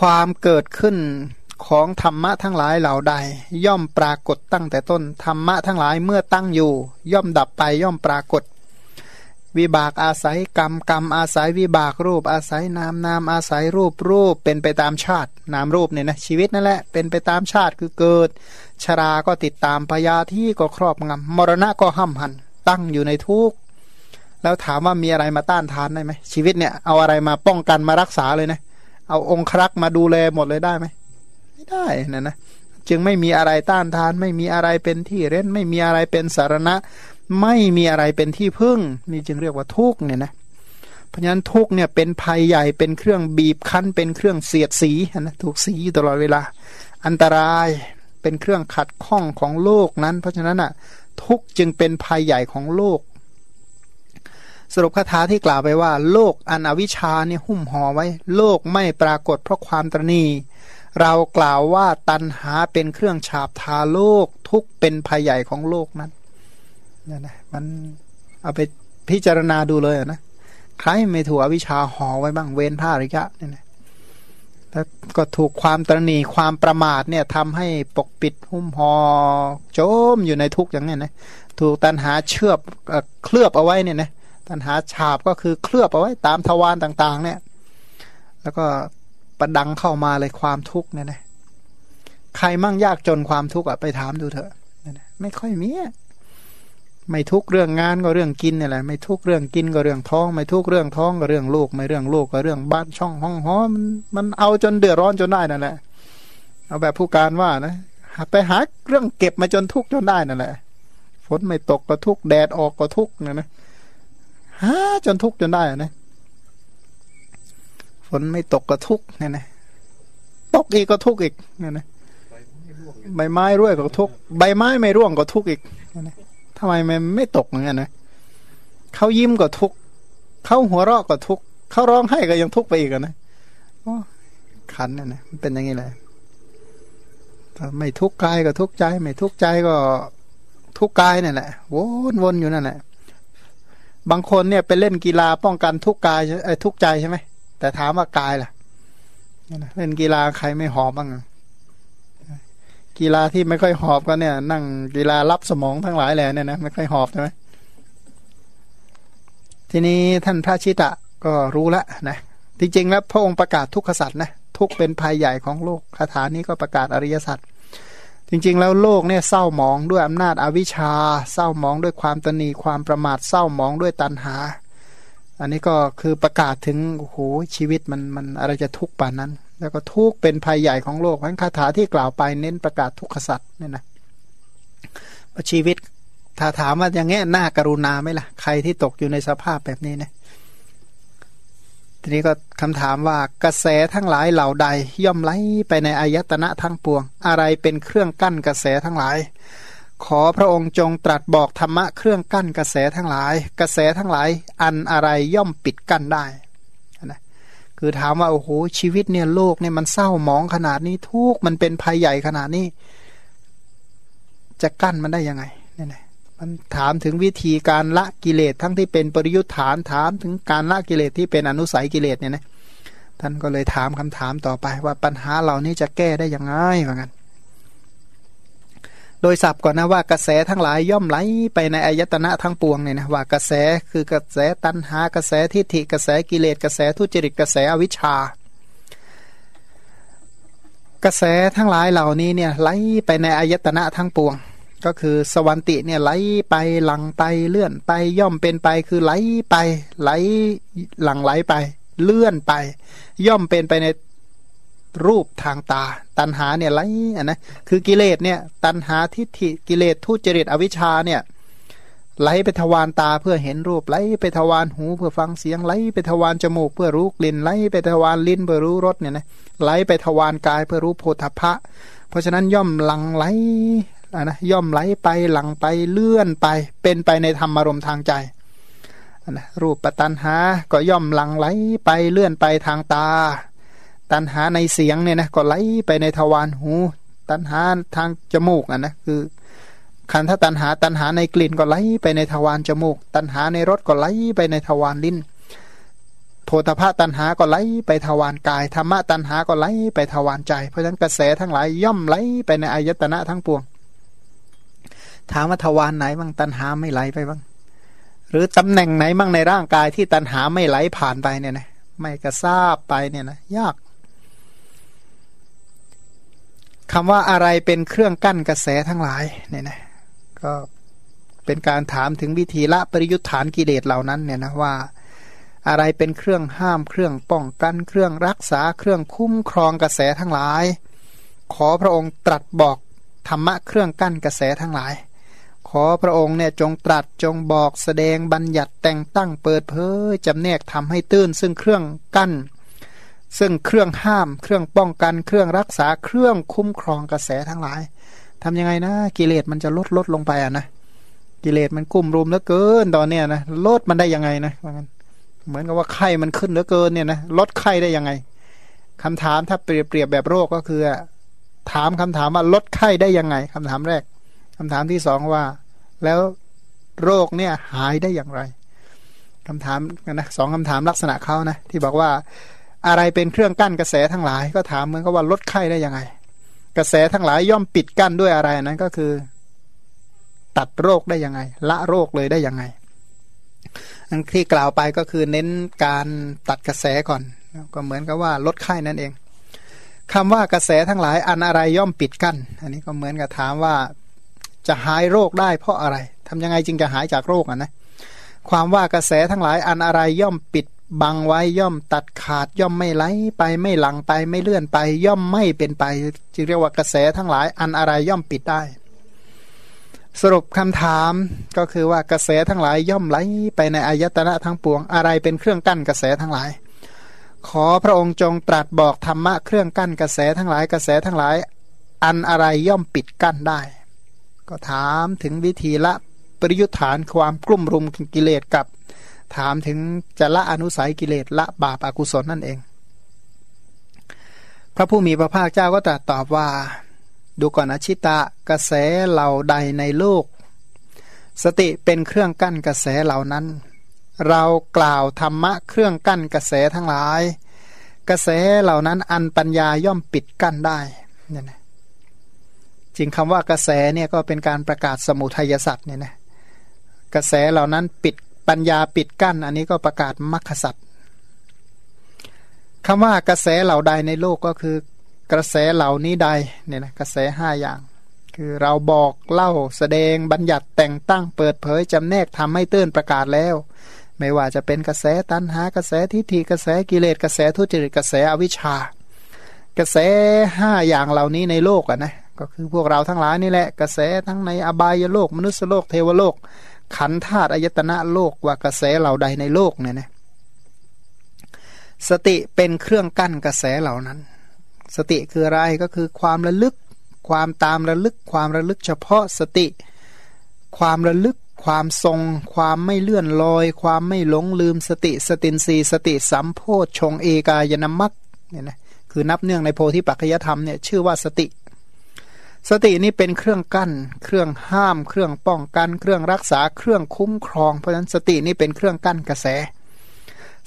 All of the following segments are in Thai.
ความเกิดขึ้นของธรรมะทั้งหลายเหล่าใด ย่อมปรากฏตั้งแต่ต้นธรรมะทั้งหลายเมื่อตั้งอยู่ ย่อมดับไปย่อมปรากฏ วิบากอาศัยกรรมกรรมอาศัยวิบากรูปอาศัยนามนามอาศัยรูปรูปเป็นไปตามชาตินามรูปเนี่ยนะชีวิตนั่นแหละเป็นไปตามชาติคือเกิด ชราก็ติดตามพยาที่ก็ครอบงำมรณะก็ห้ำหันตั้งอยู่ในทุกข์แล้วถามว่ามีอะไรมาต้านทานได้ไหมชีวิตเนี่ยเอาอะไรมาป้องกันมารักษาเลยนะ เอาองครักษ์มาดูแลหมดเลยได้ไหมไม่ได้นะนะจึงไม่มีอะไรต้านทาน ไม่มีอะไรเป็นที่เร้นไม่มีอะไรเป็นสารณะ ไม่มีอะไรเป็นที่พึ่ง นี่จึงเรียกว่าทุกเนี่ยนะเพราะฉะนั้นทุกเนี่ยเป็นภัยใหญ่เป็นเครื่องบีบคั้น เป็นเครื่องเสียดสีนะถูกสีตลอดเวลา อันตรายเป็นเครื่องขัดข้องของโลกนั้น เพราะฉะนั้นอะทุกจึงเป็นภัยใหญ่ของโลก สรุปคาถาที่กล่าวไปว่า โลกอันอวิชชาเนี่ยหุ้มห่อไว้ โลกไม่ปรากฏเพราะความตรณี เรากล่าวว่าตันหาเป็นเครื่องฉาบทาโลกทุกเป็นภัยใหญ่ของโลกนั้นนี่นะมันเอาไปพิจารณาดูเลยนะใครไม่ถูกอวิชชาห่อไว้บ้างเว้นท่าระยะเนี่ยนะแล้วก็ถูกความตรณีความประมาทเนี่ยทำให้ปกปิดหุ้มหอ่อโจมอยู่ในทุกอย่างเนี้นะถูกตันหาเชือบเคลือบเอาไว้เนี่ยนะ ตัณหาฉาบก็คือเคลือบเอาไว้ตามทวารต่าง ๆ เนี่ย แล้วก็ประดังเข้ามาเลยความทุกข์เนี่ยนะใครมั่งยากจนความทุกข์อะไปถามดูเถอะไม่ค่อยมีไม่ทุกเรื่องงานก็เรื่องกินนี่แหละไม่ทุกเรื่องกินก็เรื่องท้อง ไม่ทุกเรื่องท้องก็เรื่องลูก ไม่เรื่องลูกก็เรื่องบ้านช่องห้องหอมันมันเอาจนเดือดร้อนจนได้นั่นแหละ เอาแบบผู้การว่านะไปหาเรื่องเก็บมาจนทุกข์จนได้นั่นแหละฝนไม่ตกก็ทุกแดดออกก็ทุกข์นะนะ หาจนทุกข์จนได้นะฝนไม่ตกก็ทุกข์เนี่ยนะตกอีกก็ทุกข์อีกเนี่ยนะใบไม้ร่วงก็ทุกข์ใบไม้ไม่ร่วงก็ทุกข์อีกนะทำไมมันไม่ตกเหมือนกันนะเขายิ้มก็ทุกข์เขาหัวเราะก็ทุกข์เขาร้องไห้ก็ยังทุกข์ไปอีกนะขันเนี่ยนะมันเป็นอย่างนี้เลยถ้าไม่ทุกข์กายก็ทุกข์ใจ ไม่ทุกข์ใจก็ทุกข์กายนี่แหละวนวนอยู่นั่นแหละ บางคนเนี่ยไปเล่นกีฬาป้องกันทุกกายทุกใจใช่ไหมแต่ถามว่ากายล่ะเล่นกีฬาใครไม่หอบบ้างกีฬาที่ไม่ค่อยหอบก็เนี่ย นั่งกีฬารับสมองทั้งหลายแหละเนี่ยนะไม่ค่อยหอบใช่ไหมทีนี้ท่านพระชิตะก็รู้แล้วนะจริงๆแล้วพระองค์ประกาศทุกขสัตว์นะทุกเป็นภัยใหญ่ของโลกคาถานี้ก็ประกาศอริยสัจ จริงๆ แล้วโลกเนี่ยเศร้าหมองด้วยอำนาจอาวิชชา เศร้าหมองด้วยความตนีความประมาทเศร้าหมองด้วยตัณหา อันนี้ก็คือประกาศถึงโอ้โหชีวิตมันมันอะไรจะทุกข์ป่านนั้น แล้วก็ทุกข์เป็นภัยใหญ่ของโลกเพราะคาถาที่กล่าวไปเน้นประกาศทุกขสัตว์เนี่ยนะชีวิตถ้าถามว่าอย่างเงี้ยน่ากรุณาไหมล่ะ ใครที่ตกอยู่ในสภาพแบบนี้นะ ทีนี้ก็คำถามว่ากระแสทั้งหลายเหล่าใด ย่อมไหลไปในอายตนะทั้งปวง อะไรเป็นเครื่องกั้นกระแสทั้งหลาย ขอพระองค์จงตรัสบอกธรรมะเครื่องกั้นกระแสทั้งหลาย กระแสทั้งหลายอันอะไรย่อมปิดกั้นได้นะคือถามว่าโอ้โหชีวิตเนี่ยโลกเนี่ยมันเศร้าหมองขนาดนี้ทุกมันเป็นภัยใหญ่ขนาดนี้ จะกั้นมันได้ยังไงเนี่ย มันถามถึงวิธีการละกิเลสทั้งที่เป็นปริยุทธานถามถึงการละกิเลสที่เป็นอนุสัยกิเลสเนี่ยนะท่านก็เลยถามคำถามต่อไปว่าปัญหาเหล่านี้จะแก้ได้ยังไงว่างั้นโดยสับก่อนนะว่ากระแสทั้งหลายย่อมไหลไปในอายตนะทั้งปวงเนี่ยนะว่ากระแสคือกระแสตัณหากระแสทิฏฐิกระแสกิเลสกระแสทุจริตกระแสอวิชชากระแสทั้งหลายเหล่านี้เนี่ยไหลไปในอายตนะทั้งปวง ก็คือสวรรติเนี่ยไหลไปหลังไปเลื่อนไปย่อมเป็นไปคือไหลไป ไหลหลังไหลไป เลื่อนไป ย่อมเป็นไปในรูปทางตา ตันหาเนี่ยไหลอะนะคือกิเลสเนี่ยตันหาทิฏฐิกิเลสทุจริตอวิชชาเนี่ยไหลไปทวารตาเพื่อเห็นรูปไหลไปทวารหูเพื่อฟังเสียงไหลไปทวารจมูกเพื่อรู้กลิ่นไหลไปทวารลิ้นเพื่อรู้รสเนี่ยนะไหลไปทวารกายเพื่อรู้โพธพะ เพราะฉะนั้นย่อมหลังไหล นะย่อมไหลไปหลังไปเลื่อนไป เป็นไปในธรรมารมณ์ทางใจนะรูปปัตันหาก็ย่อมหลังไหลไปเลื่อนไปทางตา ตันหาในเสียงเนี่ยนะก็ไหลไปในทวารหู ตันหาทางจมูกอะนะคือคันถ้าตันหาตันหาในกลิ่นก็ไหลไปในทวารจมูก ตันหาในรสก็ไหลไปในทวารลิ้นโพธพะตันหาก็ไหลไปทวารกายธรรมะตันหาก็ไหลไปทวารใจ เพราะฉะนั้นกระแสทั้งหลายย่อมไหลไปในอายตนะทั้งปวง ถามว่าทวารไหนบ้างตันหาไม่ไหลไปบ้าง หรือตำแหน่งไหนบ้างในร่างกายที่ตันหาไม่ไหลผ่านไปเนี่ยนะไม่กระซาบไปเนี่ยนะยากคำว่าอะไรเป็นเครื่องกั้นกระแสทั้งหลายเนี่ยนะก็เป็นการถามถึงวิธีละปริยุทธานกิเลสเหล่านั้นเนี่ยนะว่าอะไรเป็นเครื่องห้ามเครื่องป้องกันเครื่องรักษาเครื่องคุ้มครองกระแสทั้งหลาย ขอพระองค์ตรัสบอกธรรมะเครื่องกั้นกระแสทั้งหลาย ขอพระองค์เนี่ยจงตรัสจงบอกแสดงบัญญัติแต่งตั้งเปิดเผยจำแนกทำให้ตื้นซึ่งเครื่องกั้น ซึ่งเครื่องห้าม เครื่องป้องกันเครื่องรักษาเครื่องคุ้มครองกระแสทั้งหลายทำยังไงนะ กิเลสมันจะลดลดลงไปอะนะกิเลสมันกุ้มรุมเหลือเกินตอนเนี้ยนะลดมันได้ยังไงนะว่างั้นเหมือนกับว่าไข้มันขึ้นเหลือเกินเนี่ยนะลดไข้ได้ยังไงคำถามถ้าเปรียบเปรียบแบบโรคก็คือ ถามคำถามว่าลดไข้ได้ยังไงคำถามแรกคำถามที่สองว่า แล้วโรคเนี่ยหายได้อย่างไรคำถามนะสองคำถามลักษณะเขานะที่บอกว่าอะไรเป็นเครื่องกั้นกระแสทั้งหลาย ก็ถามเหมือนกับว่าลดไข้ได้ยังไง กระแสทั้งหลายย่อมปิดกั้นด้วยอะไรนั้นก็คือ ตัดโรคได้ยังไง ละโรคเลยได้ยังไงอันที่กล่าวไปก็คือเน้นการตัดกระแสก่อน ก็เหมือนกับว่าลดไข้นั่นเองคำว่ากระแสทั้งหลายอันอะไรย่อมปิดกั้นอันนี้ก็เหมือนกับถามว่า จะหายโรคได้เพราะอะไรทำยังไงจึงจะหายจากโรคอะนะความว่ากระแสทั้งหลายอันอะไรย่อมปิดบังไว้ย่อมตัดขาดย่อมไม่ไหลไปไม่หลังไปไม่เลื่อนไป ย่อมไม่เป็นไป จึงเรียกว่ากระแสทั้งหลายอันอะไรย่อมปิดได้ สรุปคำถามก็คือว่ากระแสทั้งหลายย่อมไหลไปในอายตนะทั้งปวงอะไรเป็นเครื่องกั้นกระแสทั้งหลาย ขอพระองค์จงตรัสบอกธรรมะเครื่องกั้นกระแสทั้งหลายกระแสทั้งหลาย อันอะไรย่อมปิดกั้นได้ ก็ถามถึงวิธีละปริยุทธานความกลุ่มรุมกิเลสกับ ถามถึงจะละอนุสัยกิเลสละบาปอากุศลนั่นเอง พระผู้มีพระภาคเจ้าก็ตรัสตอบว่า ดูก่อนอชิตะกระแสเหล่าใดในโลก สติเป็นเครื่องกั้นกระแสเหล่านั้น เรากล่าวธรรมะเครื่องกั้นกระแสทั้งหลาย กระแสเหล่านั้นอันปัญญาย่อมปิดกั้นได้เนี่ยนะ จริงคำว่ากระแสเนี่ยก็เป็นการประกาศสมุทัยสัตว์เนี่ยนะกระแสเหล่านั้นปิดปัญญาปิดกั้น อันนี้ก็ประกาศมรรคสัตว์คำว่ากระแสเหล่าใดในโลกก็คือกระแสเหล่านี้ใดเนี่ยนะกระแสห้าอย่าง คือเราบอกเล่าแสดงบัญญัติแต่งตั้งเปิดเผยจำแนกทำให้เตือนประกาศแล้ว ไม่ว่าจะเป็นกระแสตัณหากระแสทิฏฐิกระแสกิเลสกระแสทุจริตกระแสอวิชชา กระแสห้าอย่างเหล่านี้ในโลกอะนะ ก็คือพวกเราทั้งหลายนี่แหละกระแสทั้งในอบายโลก มนุษยโลกเทวโลก ขันธาตุอายตนะโลกว่ากระแสเหล่าใดในโลกเนี่ยนะสติเป็นเครื่องกั้นกระแสเหล่านั้น สติคืออะไรก็คือความระลึก ความตามระลึก ความระลึกเฉพาะสติ ความระลึก ความทรง ความไม่เลื่อนลอย ความไม่หลงลืมสติสตินสีสติสัมโพชงเอกายนามัคเนี่ยนะคือนับเนื่องในโพธิปัจจยธรรมเนี่ยชื่อว่าสติ สตินี้เป็นเครื่องกั้น เครื่องห้าม เครื่องป้องกัน เครื่องรักษา เครื่องคุ้มครอง เพราะฉะนั้นสตินี้เป็นเครื่องกั้นกระแส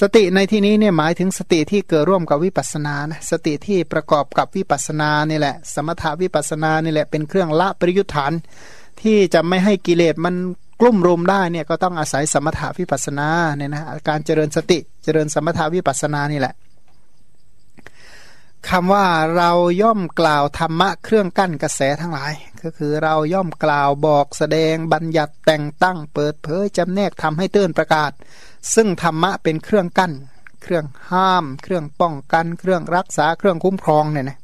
สติในที่นี้เนี่ยหมายถึงสติที่เกิดร่วมกับวิปัสสนานะสติที่ประกอบกับวิปัสสนานี่แหละ สมถาวิปัสสนานี่แหละเป็นเครื่องละปริยุทธาน ที่จะไม่ให้กิเลสมันกลุ่มรุมได้เนี่ยก็ต้องอาศัยสมถาวิปัสสนาเนี่ยนะการเจริญสติเจริญสมถาวิปัสสนานี่แหละ คำว่าเราย่อมกล่าวธรรมะเครื่องกั้นกระแสทั้งหลาย ก็คือเราย่อมกล่าวบอกแสดงบัญญัติแต่งตั้ง เปิดเผยจำแนกทำให้เตือนประกาศ ซึ่งธรรมะเป็นเครื่องกั้น เครื่องห้าม เครื่องป้องกัน เครื่องรักษาเครื่องคุ้มครองเนี่ยนะ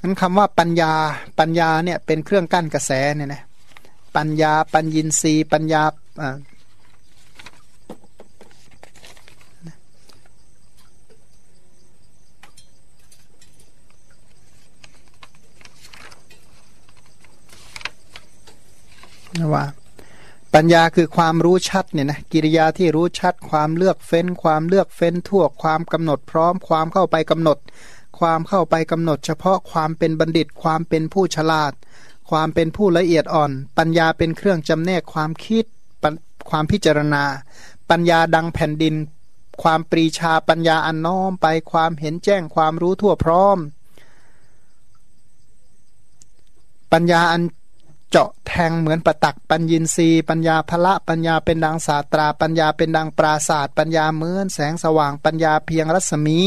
นั้นคำว่าปัญญาปัญญาเนี่ยเป็นเครื่องกั้นกระแสเนี่ยนะปัญญาปัญญินรีปัญญา ว่า ปัญญาคือความรู้ชัดเนี่ยนะกิริยาที่รู้ชัด ความเลือกเฟ้น ความเลือกเฟ้นทั่วความกำหนดพร้อม ความเข้าไปกำหนด ความเข้าไปกำหนด เฉพาะความเป็นบัณฑิต ความเป็นผู้ฉลาด ความเป็นผู้ละเอียดอ่อน ปัญญาเป็นเครื่องจำแนกความคิดความพิจารณา ปัญญาดังแผ่นดิน ความปรีชาปัญญาอันน้อมไปความเห็นแจ้งความรู้ทั่วพร้อมปัญญาอัน เจาะแทงเหมือนประตักปัญญินรีปัญญาพละปัญญาเป็นดังศาสตรา ปัญญาเป็นดังปราศาสตร์ปัญญาเหมือนแสงสว่างปัญญาเพียงรัศมี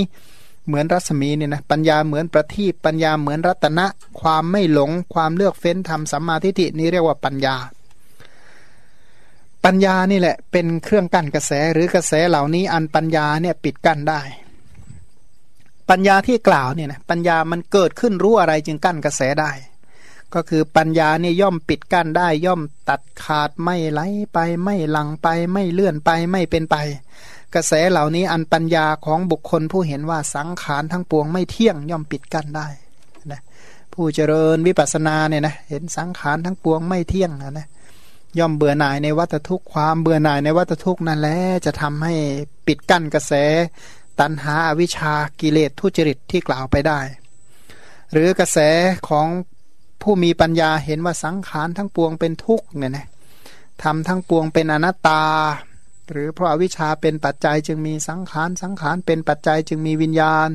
เหมือนรัศมีเนี่ยนะปัญญาเหมือนประทีปปัญญาเหมือนรัตนะ ความไม่หลงความเลือกเฟ้นทำสัมมาทิฏฐินี้เรียกว่าปัญญา ปัญญานี่แหละเป็นเครื่องกั้นกระแสหรือกระแสเหล่านี้อันปัญญาเนี่ยปิดกั้นได้ ปัญญาที่กล่าวเนี่ยนะปัญญามันเกิดขึ้นรู้อะไรจึงกั้นกระแสได้ ก็คือปัญญานี่ย่อมปิดกั้นได้ย่อมตัดขาดไม่ไหลไปไม่หลังไปไม่เลื่อนไปไม่เป็นไป กระแสเหล่านี้อันปัญญาของบุคคลผู้เห็นว่าสังขารทั้งปวงไม่เที่ยงย่อมปิดกั้นได้นะผู้เจริญวิปัสสนาเนี่ยนะเห็นสังขารทั้งปวงไม่เที่ยงนะนะย่อมเบื่อหน่ายในวัฏทุกข์ความเบื่อหน่ายในวัฏทุกข์นั่นแหละจะทำให้ปิดกั้นกระแส ตัณหาอวิชากิเลสทุจริตที่กล่าวไปได้ หรือกระแสของ ผู้มีปัญญาเห็นว่าสังขารทั้งปวงเป็นทุกข์เนี่ยนะทำทั้งปวงเป็นอนัตตา หรือเพราะอวิชชาเป็นปัจจัยจึงมีสังขารสังขารเป็นปัจจัยจึงมีวิญญาณ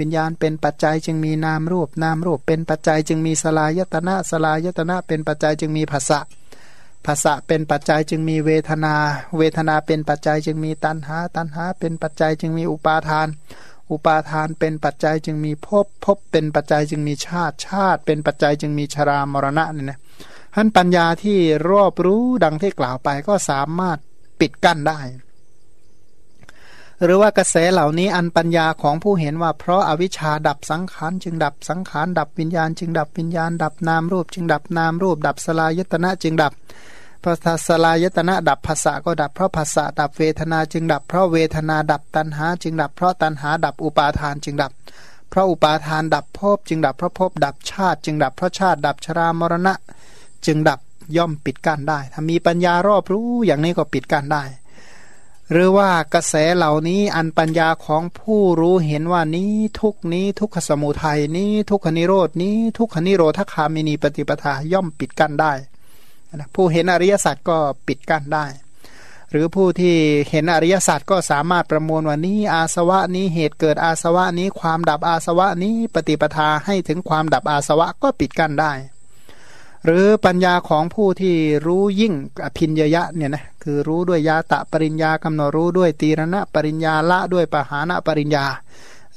วิญญาณเป็นปัจจัยจึงมีนามรูปนามรูปเป็นปัจจัยจึงมีสลายตนะสลายตนะเป็นปัจจัยจึงมีภาษะภาษะเป็นปัจจัยจึงมีเวทนา เวทนาเป็นปัจจัยจึงมีตัณหา ตัณหาเป็นปัจจัยจึงมีอุปาทาน อุปาทานเป็นปัจจัยจึงมีภพภพเป็นปัจจัยจึงมีชาติชาติ เป็นปัจจัยจึงมีชรามรณะเนี่ยนะท่านปัญญาที่รอบรู้ดังที่กล่าวไปก็สามารถปิดกั้นได้ หรือว่ากระแสเหล่านี้อันปัญญาของผู้เห็นว่า เพราะอาวิชชาดับสังขารจึงดับสังขารดับวิญญาณ จึงดับวิญญาณ ดับนามรูป จึงดับนามรูป ดับสลายตนะจึงดับ พระสลายตนะดับภาษาก็ดับเพราะภาษาดับเวทนาจึงดับเพราะเวทนาดับตัณหา จึงดับเพราะตัณหาดับอุปาทานจึงดับ เพราะอุปาทานดับภพจึงดับเพราะภพดับชาติ จึงดับเพราะชาติดับชรามรณะ จึงดับย่อมปิดกั้นได้ ถ้ามีปัญญารอบรู้อย่างนี้ก็ปิดกั้นได้ หรือว่ากระแสเหล่านี้อันปัญญาของผู้รู้เห็นว่านี้ทุกนี้ทุกขสมุทัยนี้ทุกขนิโรดนี้ทุกขนิโรธคามินีปฏิปทาย่อมปิดกั้นได้ นะผู้เห็นอริยสัจก็ปิดกั้นได้ หรือผู้ที่เห็นอริยสัจก็สามารถประมวลว่านี้อาสวะนี้เหตุเกิดอาสวะนี้ความดับอาสวะนี้ปฏิปทาให้ถึงความดับอาสวะก็ปิดกั้นได้ หรือปัญญาของผู้ที่รู้ยิ่งอภินยยะเนี่ยนะคือรู้ด้วยยาตะปริญญากำหนดรู้ด้วยตีรณะปริญญาละด้วยปหานะปริญญา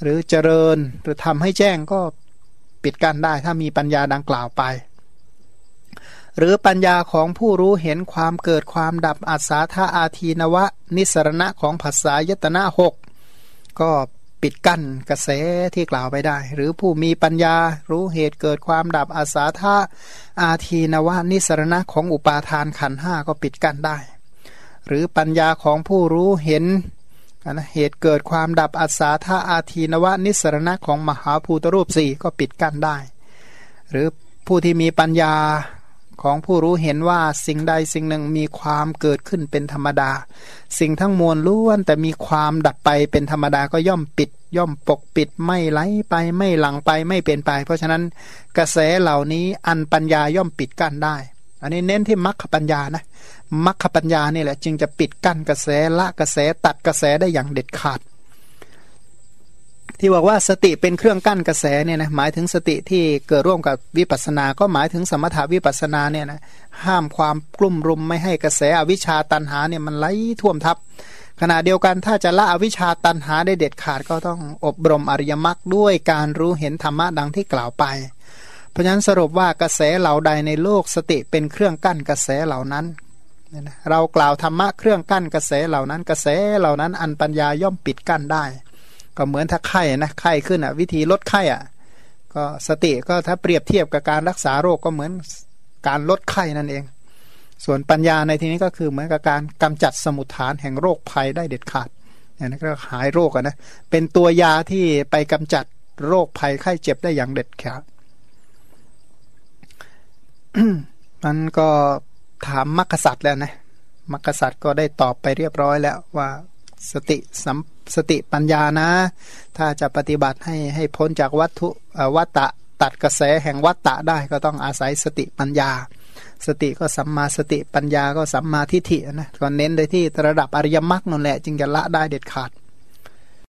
หรือเจริญหรือทำให้แจ้งก็ปิดกั้นได้ถ้ามีปัญญาดังกล่าวไป หรือปัญญาของผู้รู้เห็นความเกิดความดับอัศาธาอาทีนวะ นิสรณะของภาษายตนะหกก็ปิดกั้นกระแสที่กล่าวไปได้ หรือผู้มีปัญญารู้เหตุเกิดความดับอาสาธาอาทีนวะนิสรณะของอุปาทานขันห้าก็ปิดกั้นได้ หรือปัญญาของผู้รู้เห็นนะเหตุเกิดความดับอาสาธาอาทีนวะนิสรณะของมหาภูตรูปสี่ก็ปิดกั้นได้ หรือผู้ที่มีปัญญา ของผู้รู้เห็นว่าสิ่งใดสิ่งหนึ่งมีความเกิดขึ้นเป็นธรรมดา สิ่งทั้งมวลล้วนแต่มีความดับไปเป็นธรรมดาก็ย่อมปิด ย่อมปกปิดไม่ไหลไปไม่หลังไปไม่เป็นไป เพราะฉะนั้นกระแสเหล่านี้อันปัญญาย่อมปิดกั้นได้ อันนี้เน้นที่มรรคปัญญานะมรรคปัญญานี่แหละจึงจะปิดกั้นกระแสละกระแสตัดกระแสได้อย่างเด็ดขาด ที่บอกว่าสติเป็นเครื่องกั้นกระแสเนี่ยนะหมายถึงสติที่เกิดร่วมกับวิปัสสนา ก็หมายถึงสมถาวิปัสสนาเนี่ยนะห้ามความกลุ่มรุมไม่ให้กระแสอวิชชาตันหาเนี่ยมันไหลท่วมทับ ขณะเดียวกันถ้าจะละอวิชชาตันหาได้เด็ดขาดก็ต้องอบรมอริยมรรคด้วยการรู้เห็นธรรมะดังที่กล่าวไป เพราะฉะนั้นสรุปว่ากระแสเหล่าใดในโลกสติเป็นเครื่องกั้นกระแสเหล่านั้นเรากล่าวธรรมะเครื่องกั้นกระแสเหล่านั้นกระแสเหล่านั้นอันปัญญาย่อมปิดกั้นได้ ก็เหมือนถ้าไข้นะไข้ขึ้นอะ วิธีลดไข้อะ ก็สติก็ถ้าเปรียบเทียบกับการรักษาโรคก็เหมือนการลดไข้นั่นเอง ส่วนปัญญาในที่นี้ก็คือเหมือนกับการกำจัดสมุทฐานแห่งโรคภัยได้เด็ดขาดเนี่ยนะก็หายโรคอะนะเป็นตัวยาที่ไปกำจัดโรคภัยไข้เจ็บได้อย่างเด็ดขาดมันก็ถามมรรคสัตว์แล้วนะมรรคสัตว์ก็ได้ตอบไปเรียบร้อยแล้วว่าสติสัม สติปัญญานะ ถ้าจะปฏิบัติให้ให้พ้นจากวัตถุวัตตะตัดกระแสแห่งวัตตะได้ก็ต้องอาศัยสติปัญญา สติก็สัมมาสติปัญญาก็สัมมาทิฏฐินะก็เน้นไปที่ระดับอริยมรรคนั่นแหละ จึงจะละได้เด็ดขาด